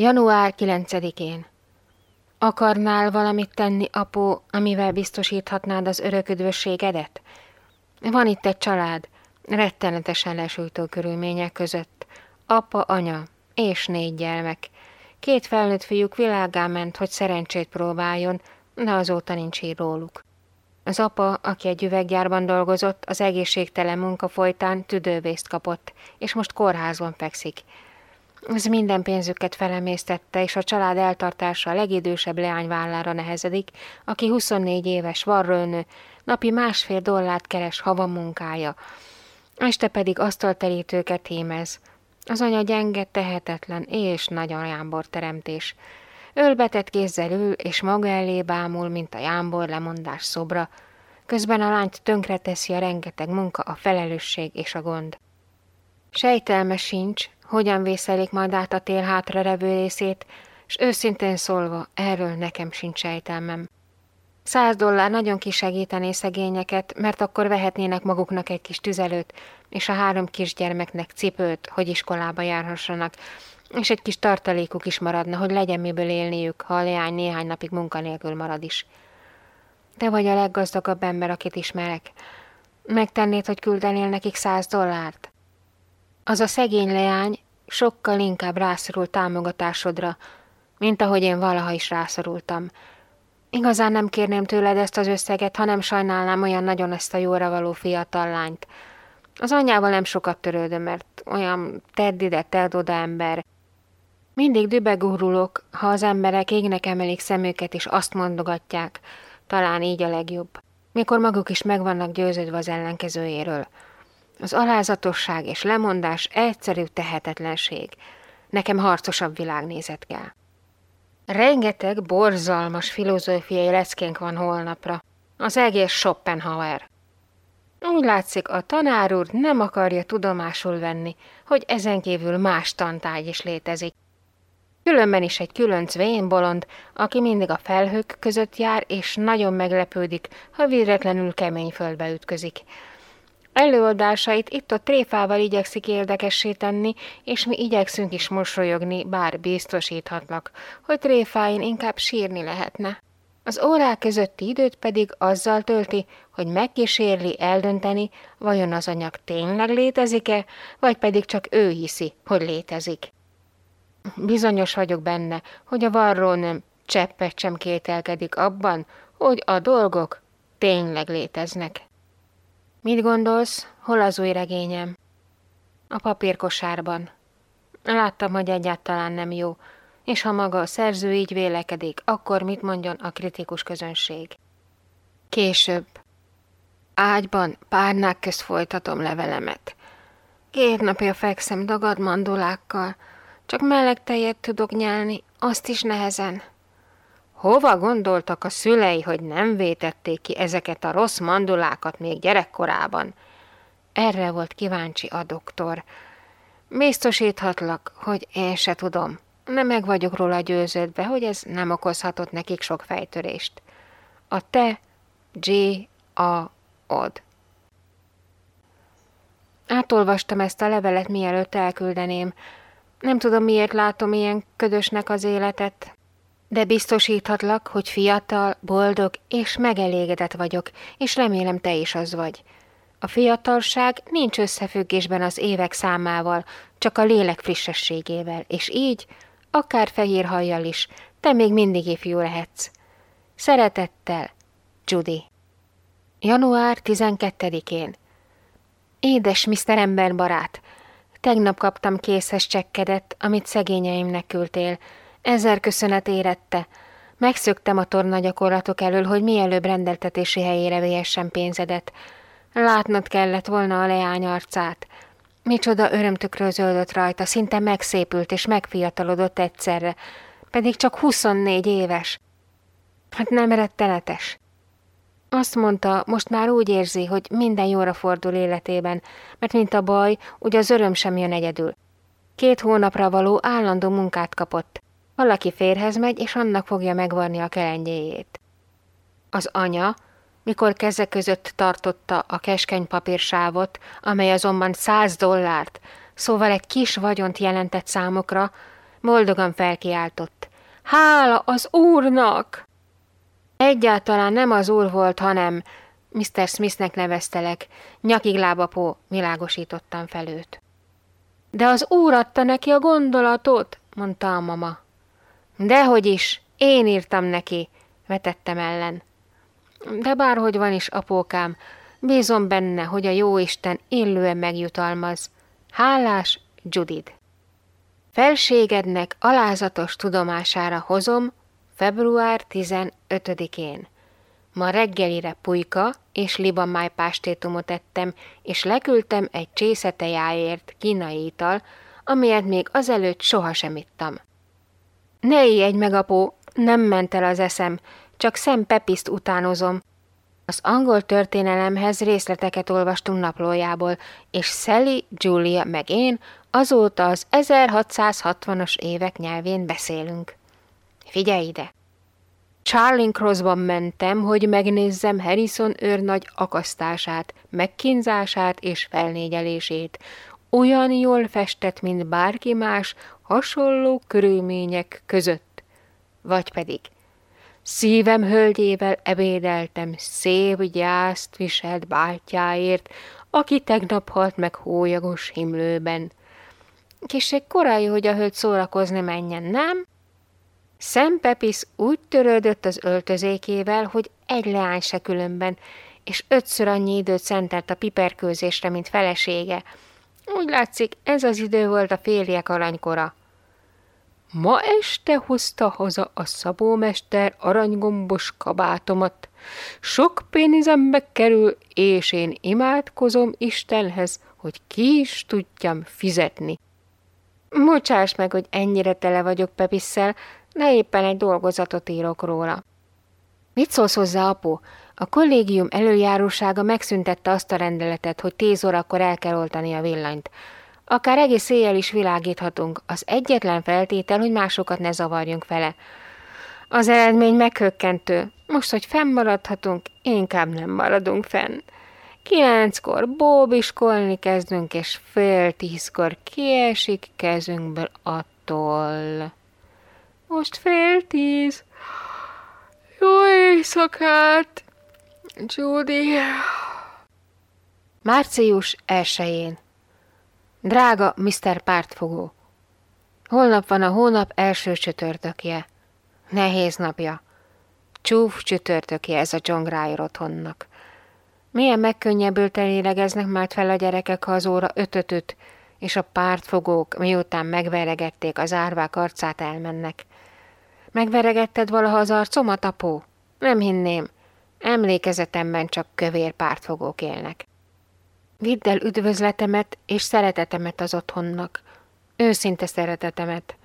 Január 9-én. Akarnál valamit tenni, apu, amivel biztosíthatnád az öröködvösségedet? Van itt egy család, rettenetesen lesújtó körülmények között. Apa, anya és négy gyermek. Két felnőtt fiúk világá ment, hogy szerencsét próbáljon, de azóta nincs hír róluk. Az apa, aki egy üveggyárban dolgozott, az egészségtelen munka folytán tüdővészt kapott, és most kórházban fekszik. Ez minden pénzüket felemésztette, és a család eltartása a legidősebb leány vállára nehezedik, aki 24 éves, varrőnő, napi másfél dollárt keres hava munkája. Este pedig asztalterítőket hímez. Az anya gyenge, tehetetlen és nagyon jámbor teremtés. Ölbetett kézzel ül, és maga elé bámul, mint a jámbor lemondás szobra. Közben a lányt tönkreteszi a rengeteg munka, a felelősség és a gond. Sejtelme sincs, hogyan vészelik majd át a tél hátra revő részét, és őszintén szólva, erről nekem sincs sejtelmem. Száz dollár nagyon kisegítené szegényeket, mert akkor vehetnének maguknak egy kis tüzelőt, és a három kisgyermeknek cipőt, hogy iskolába járhassanak, és egy kis tartalékuk is maradna, hogy legyen miből élniük, ha a leány néhány napig munkanélkül marad is. Te vagy a leggazdagabb ember, akit ismerek. Megtennéd, hogy küldenél nekik száz dollárt? Az a szegény leány sokkal inkább rászorul támogatásodra, mint ahogy én valaha is rászorultam. Igazán nem kérném tőled ezt az összeget, ha nem sajnálnám olyan nagyon ezt a jóra való fiatal lányt. Az anyjával nem sokat törődöm, mert olyan tedd ide, tedd oda ember. Mindig dübegurulok, ha az emberek égnek emelik szemüket, és azt mondogatják, talán így a legjobb, mikor maguk is meg vannak győződve az ellenkezőjéről. Az alázatosság és lemondás egyszerű tehetetlenség. Nekem harcosabb világnézet kell. Rengeteg borzalmas filozófiai leckénk van holnapra. Az egész Schopenhauer. Úgy látszik, a tanár úr nem akarja tudomásul venni, hogy ezen kívül más tantárgy is létezik. Különben is egy különc bolond, aki mindig a felhők között jár, és nagyon meglepődik, ha véletlenül kemény földbe ütközik. Előadásait itt a tréfával igyekszik érdekessé tenni, és mi igyekszünk is mosolyogni, bár biztosíthatlak, hogy tréfáin inkább sírni lehetne. Az órák közötti időt pedig azzal tölti, hogy megkísérli eldönteni, vajon az anyag tényleg létezik-e, vagy pedig csak ő hiszi, hogy létezik. Bizonyos vagyok benne, hogy a varró nem cseppet sem kételkedik abban, hogy a dolgok tényleg léteznek. Mit gondolsz, hol az új regényem? A papírkosárban. Láttam, hogy egyáltalán nem jó, és ha maga a szerző így vélekedik, akkor mit mondjon a kritikus közönség? Később. Ágyban párnák közt folytatom levelemet. Két napja fekszem dagad mandulákkal, csak meleg tejet tudok nyelni, azt is nehezen. Hova gondoltak a szülei, hogy nem vétették ki ezeket a rossz mandulákat még gyerekkorában? Erre volt kíváncsi a doktor. Biztosíthatlak, hogy én se tudom. Nem meg vagyok róla győződve, hogy ez nem okozhatott nekik sok fejtörést. A te, G, A, od. Átolvastam ezt a levelet, mielőtt elküldeném. Nem tudom, miért látom ilyen ködösnek az életet, de biztosíthatlak, hogy fiatal, boldog és megelégedett vagyok, és remélem te is az vagy. A fiatalság nincs összefüggésben az évek számával, csak a lélek frissességével, és így, akár fehér hajjal is, te még mindig ifjú lehetsz. Szeretettel, Judy. Január 12-én. Édes Mr. Emberbarát, tegnap kaptam készes csekkedet, amit szegényeimnek küldtél, Ezer köszönet érette. Megszöktem a torna gyakorlatok elől, hogy mielőbb rendeltetési helyére véhessen pénzedet. Látnod kellett volna a leány arcát. Micsoda örömtükről zöldött rajta, szinte megszépült és megfiatalodott egyszerre, pedig csak 24 éves. Hát nem rettenetes. Azt mondta, most már úgy érzi, hogy minden jóra fordul életében, mert mint a baj, ugye az öröm sem jön egyedül. Két hónapra való állandó munkát kapott. Valaki férhez megy, és annak fogja megvarni a kelengyéjét. Az anya, mikor keze között tartotta a keskeny papírsávot, amely azonban száz dollárt, szóval egy kis vagyont jelentett számokra, Boldogan felkiáltott. Hála az úrnak! Egyáltalán nem az úr volt, hanem Mr. Smithnek neveztelek, nyakig lábapó, világosítottam fel. De az úr adta neki a gondolatot, mondta a mama. Dehogy is, én írtam neki, vetettem ellen. De bárhogy van is, apókám, bízom benne, hogy a jóisten illően megjutalmaz. Hálás, Judid. Felségednek alázatos tudomására hozom február 15-én. Ma reggelire pulyka és libamáj pástétumot ettem, és leküldtem egy csésze tejáért kínai ital, amilyet még azelőtt sohasem ittam. Ne egy meg, apó, nem ment el az eszem, csak szem Pepiszt utánozom. Az angol történelemhez részleteket olvastunk naplójából, és Sally, Julia meg én azóta az 1660-as évek nyelvén beszélünk. Figyelj ide! Charling Crossban mentem, hogy megnézzem Harrison őrnagy akasztását, megkínzását és felnégyelését. Olyan jól festett, mint bárki más, hasonló körülmények között. Vagy pedig Szívem hölgyével ebédeltem, szép gyászt viselt bátyáért, aki tegnap halt meg hólyagos himlőben. Kissé korai, hogy a hölgy szórakozni menjen, nem? Szem Pepis úgy törődött az öltözékével, hogy egy leány se különben, és ötször annyi időt szentelt a piperkőzésre, mint felesége. Úgy látszik, ez az idő volt a férjek aranykora. Ma este hozta haza a szabómester aranygombos kabátomat. Sok pénzembe kerül, és én imádkozom Istenhez, hogy ki is tudjam fizetni. Bocsáss meg, hogy ennyire tele vagyok Pepisszel, de éppen egy dolgozatot írok róla. Mit szólsz hozzá, apu? A kollégium előjárósága megszüntette azt a rendeletet, hogy tíz órakor el kell oltani a villanyt. Akár egész éjjel is világíthatunk, az egyetlen feltétel, hogy másokat ne zavarjunk vele. Az eredmény meghökkentő. Most, hogy fennmaradhatunk, inkább nem maradunk fenn. Kilenckor bóbiskolni kezdünk, és fél tízkor kiesik kezünkből attól. Most fél tíz. Jó éjszakát, Judy. Március elsőjén. Drága Mr. Pártfogó, holnap van a hónap első csütörtökje. Nehéz napja. Csúf csütörtökje ez a John Grier otthonnak. Milyen megkönnyebbülten lélegeznek már fel a gyerekek, ha az óra ötötöt, és a pártfogók, miután megveregették az árvák arcát, elmennek. Megveregetted valaha az arcomat, apó? Nem hinném. Emlékezetemben csak kövér pártfogók élnek. Vidd el üdvözletemet és szeretetemet az otthonnak. Őszinte szeretetemet.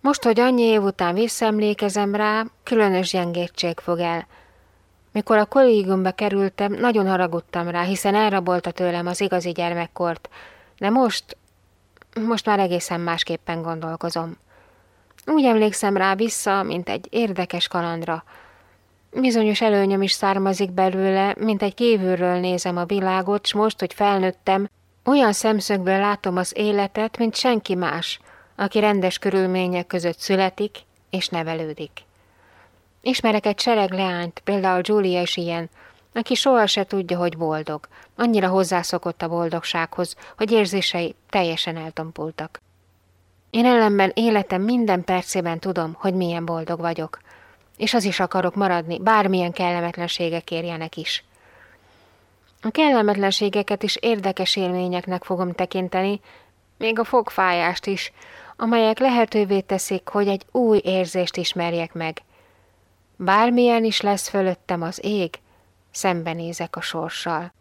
Most, hogy annyi év után visszaemlékezem rá, különös gyengétség fog el. Mikor a kollégiumba kerültem, nagyon haragudtam rá, hiszen elrabolta tőlem az igazi gyermekkort, de most, most már egészen másképpen gondolkozom. Úgy emlékszem rá vissza, mint egy érdekes kalandra, Bizonyos előnyöm is származik belőle, mint egy kívülről nézem a világot, s most, hogy felnőttem, olyan szemszögből látom az életet, mint senki más, aki rendes körülmények között születik és nevelődik. Ismerek egy sereg leányt, például Julia is ilyen, aki soha se tudja, hogy boldog. Annyira hozzászokott a boldogsághoz, hogy érzései teljesen eltompultak. Én ellenben életem minden percében tudom, hogy milyen boldog vagyok és az is akarok maradni, bármilyen kellemetlenségek érjenek is. A kellemetlenségeket is érdekes élményeknek fogom tekinteni, még a fogfájást is, amelyek lehetővé teszik, hogy egy új érzést ismerjek meg. Bármilyen is lesz fölöttem az ég, szembenézek a sorssal.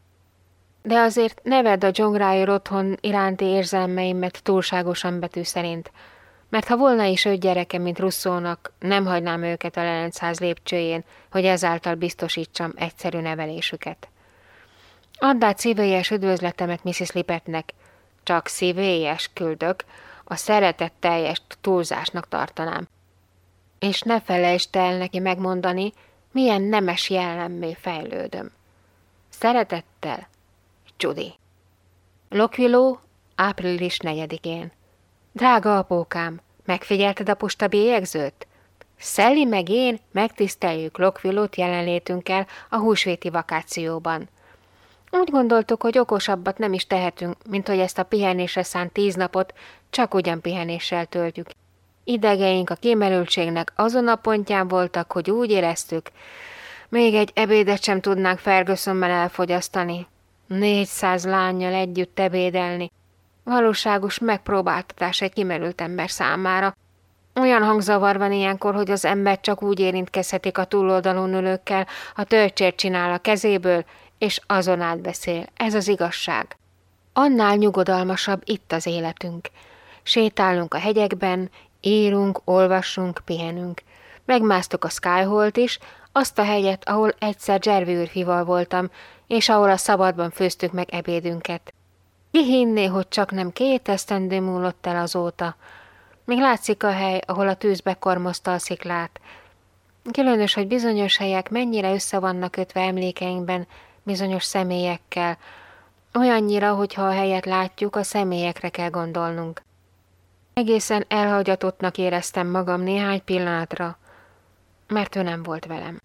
De azért ne vedd a John Grier otthon iránti érzelmeimet túlságosan betű szerint – mert ha volna is öt gyereke, mint Russzónak, nem hagynám őket a Lelencház lépcsőjén, hogy ezáltal biztosítsam egyszerű nevelésüket. Add át szívélyes üdvözletemet Mrs. Lipetnek, csak szívélyes küldök, a szeretet teljes túlzásnak tartanám. És ne felejtsd el neki megmondani, milyen nemes jellemmé fejlődöm. Szeretettel, Judy. Lokviló, április negyedikén. Drága apókám, Megfigyelted a posta bélyegzőt? Szelli meg én megtiszteljük Lokvilót jelenlétünkkel a húsvéti vakációban. Úgy gondoltuk, hogy okosabbat nem is tehetünk, mint hogy ezt a pihenésre szánt tíz napot csak ugyan pihenéssel töltjük. Idegeink a kimerültségnek azon a pontján voltak, hogy úgy éreztük, még egy ebédet sem tudnánk Fergusonmel elfogyasztani. Négyszáz lányjal együtt ebédelni. Valóságos megpróbáltatás egy kimerült ember számára. Olyan hangzavar van ilyenkor, hogy az ember csak úgy érintkezhetik a túloldalon ülőkkel, a töltsért csinál a kezéből, és azon át beszél. Ez az igazság. Annál nyugodalmasabb itt az életünk. Sétálunk a hegyekben, írunk, olvasunk, pihenünk. Megmásztuk a Skyholt is, azt a hegyet, ahol egyszer Jervűrfival voltam, és ahol a szabadban főztük meg ebédünket. Ki hinné, hogy csak nem két esztendő múlott el azóta. Még látszik a hely, ahol a tűzbe kormozta a sziklát. Különös, hogy bizonyos helyek mennyire össze vannak kötve emlékeinkben bizonyos személyekkel, olyannyira, hogyha a helyet látjuk, a személyekre kell gondolnunk. Egészen elhagyatottnak éreztem magam néhány pillanatra, mert ő nem volt velem.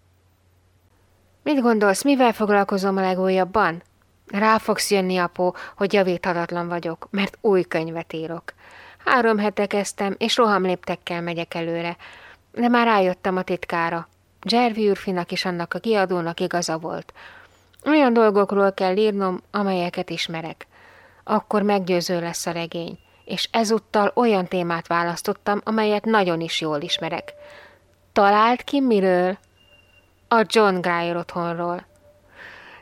Mit gondolsz, mivel foglalkozom a legújabban? Rá fogsz jönni, apó, hogy javíthatatlan vagyok, mert új könyvet írok. Három hete kezdtem, és rohamléptekkel megyek előre, de már rájöttem a titkára. Jervi Urfinak is annak a kiadónak igaza volt. Olyan dolgokról kell írnom, amelyeket ismerek. Akkor meggyőző lesz a regény, és ezúttal olyan témát választottam, amelyet nagyon is jól ismerek. Talált ki miről? A John Grier otthonról.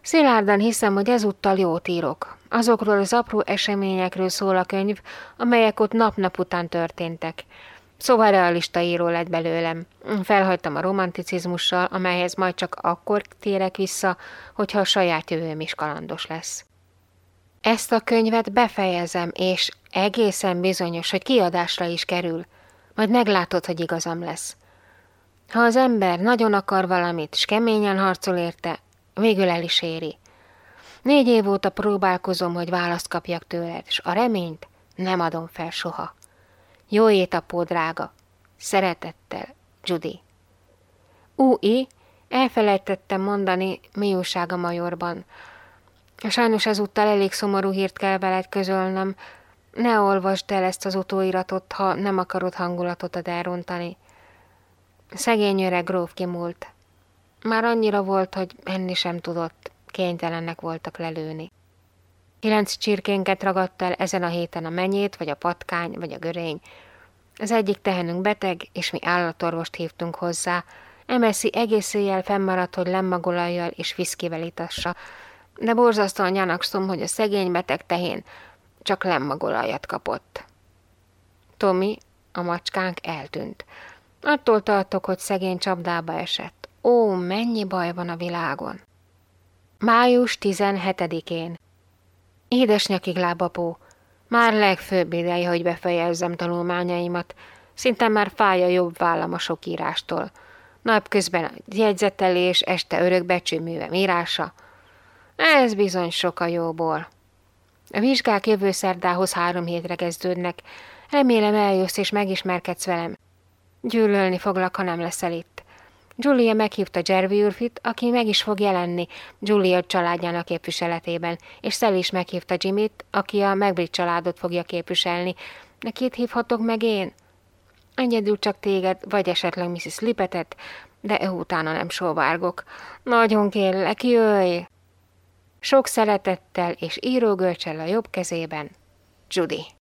Szilárdan hiszem, hogy ezúttal jót írok. Azokról az apró eseményekről szól a könyv, amelyek ott nap-nap után történtek. Szóval realista író lett belőlem. Felhagytam a romanticizmussal, amelyhez majd csak akkor térek vissza, hogyha a saját jövőm is kalandos lesz. Ezt a könyvet befejezem, és egészen bizonyos, hogy kiadásra is kerül. Majd meglátod, hogy igazam lesz. Ha az ember nagyon akar valamit, s keményen harcol érte, végül el is éri. Négy év óta próbálkozom, hogy választ kapjak tőled, és a reményt nem adom fel soha. Jó étapó, drága! Szeretettel, Judy. Új, elfelejtettem mondani, mi újság a majorban. Sajnos ezúttal elég szomorú hírt kell veled közölnöm. Ne olvasd el ezt az utóiratot, ha nem akarod hangulatot ad elrontani. Szegény öreg gróf kimúlt. Már annyira volt, hogy enni sem tudott, kénytelennek voltak lelőni. Kilenc csirkénket ragadt el ezen a héten a menyét, vagy a patkány, vagy a görény. Az egyik tehenünk beteg, és mi állatorvost hívtunk hozzá. Emeszi egész éjjel fennmaradt, hogy lemmagolajjal és viszkivel itassa, de borzasztóan nyanakszom, hogy a szegény beteg tehén csak lemmagolajat kapott. Tomi, a macskánk eltűnt. Attól tartok, hogy szegény csapdába esett. Ó, mennyi baj van a világon! Május 17-én Édesnyakig lábapó, már legfőbb ideje, hogy befejezzem tanulmányaimat. Szinte már fáj a jobb vállam a sok írástól. Napközben a jegyzetelés, este örökbecsőművem írása. Ez bizony sok a jóból. A vizsgák jövő szerdához három hétre kezdődnek. Remélem eljössz és megismerkedsz velem. Gyűlölni foglak, ha nem leszel itt. Julia meghívta Jerry Urfit, aki meg is fog jelenni Julia családjának képviseletében, és Sally is meghívta Jimmyt, aki a Megbrit családot fogja képviselni. De kit hívhatok meg én? Egyedül csak téged, vagy esetleg Mrs. Lipetet, de ő utána nem sóvárgok. Nagyon kérlek, jöjj! Sok szeretettel és írógölcsel a jobb kezében, Judy.